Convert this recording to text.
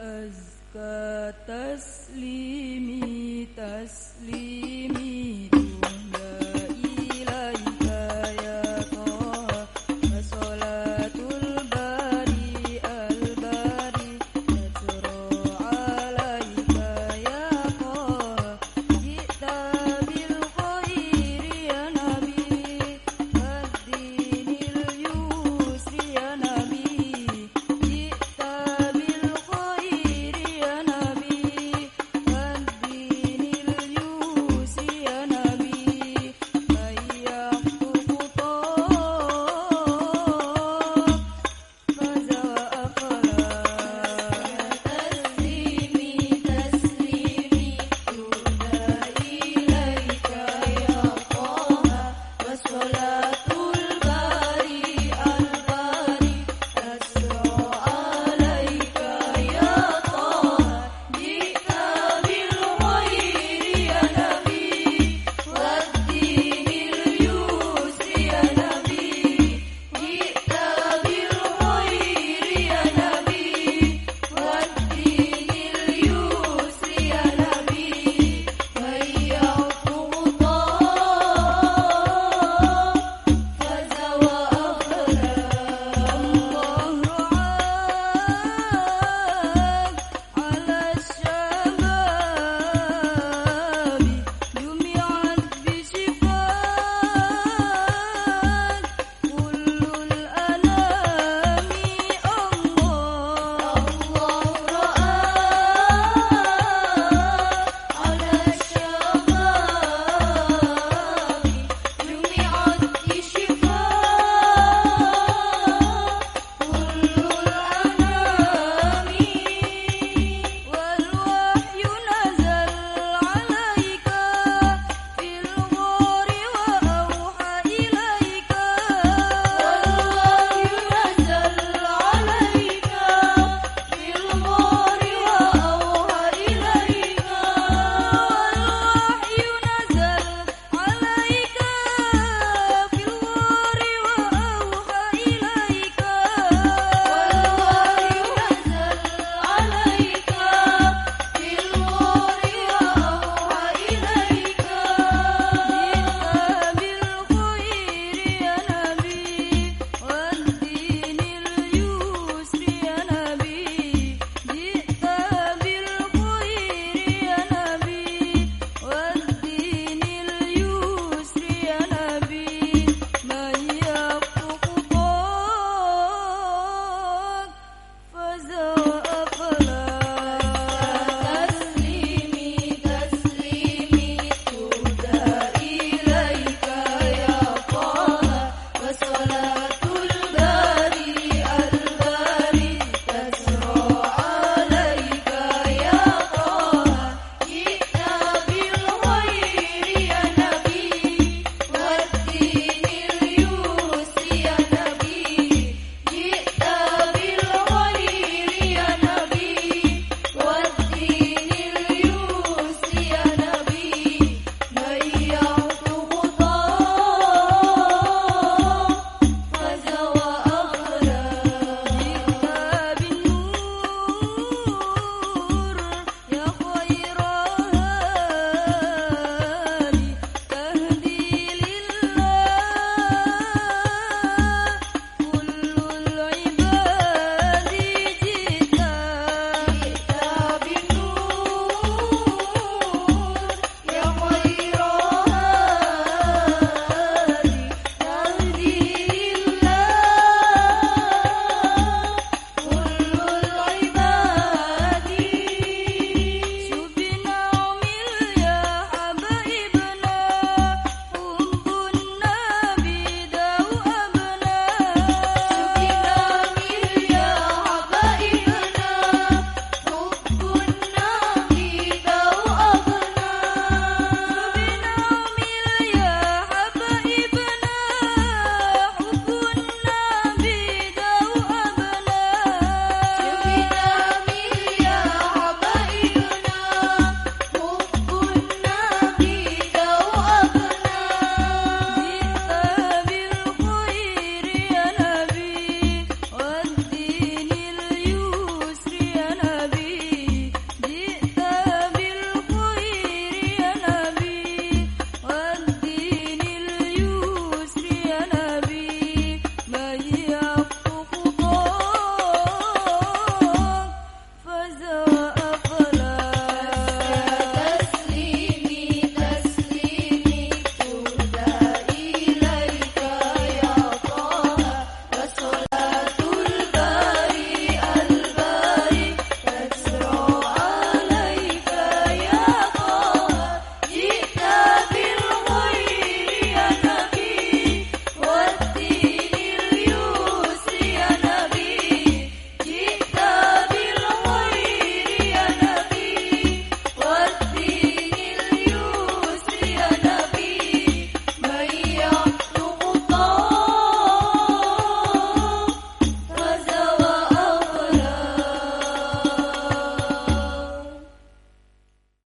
أزكى تسليمي تسليم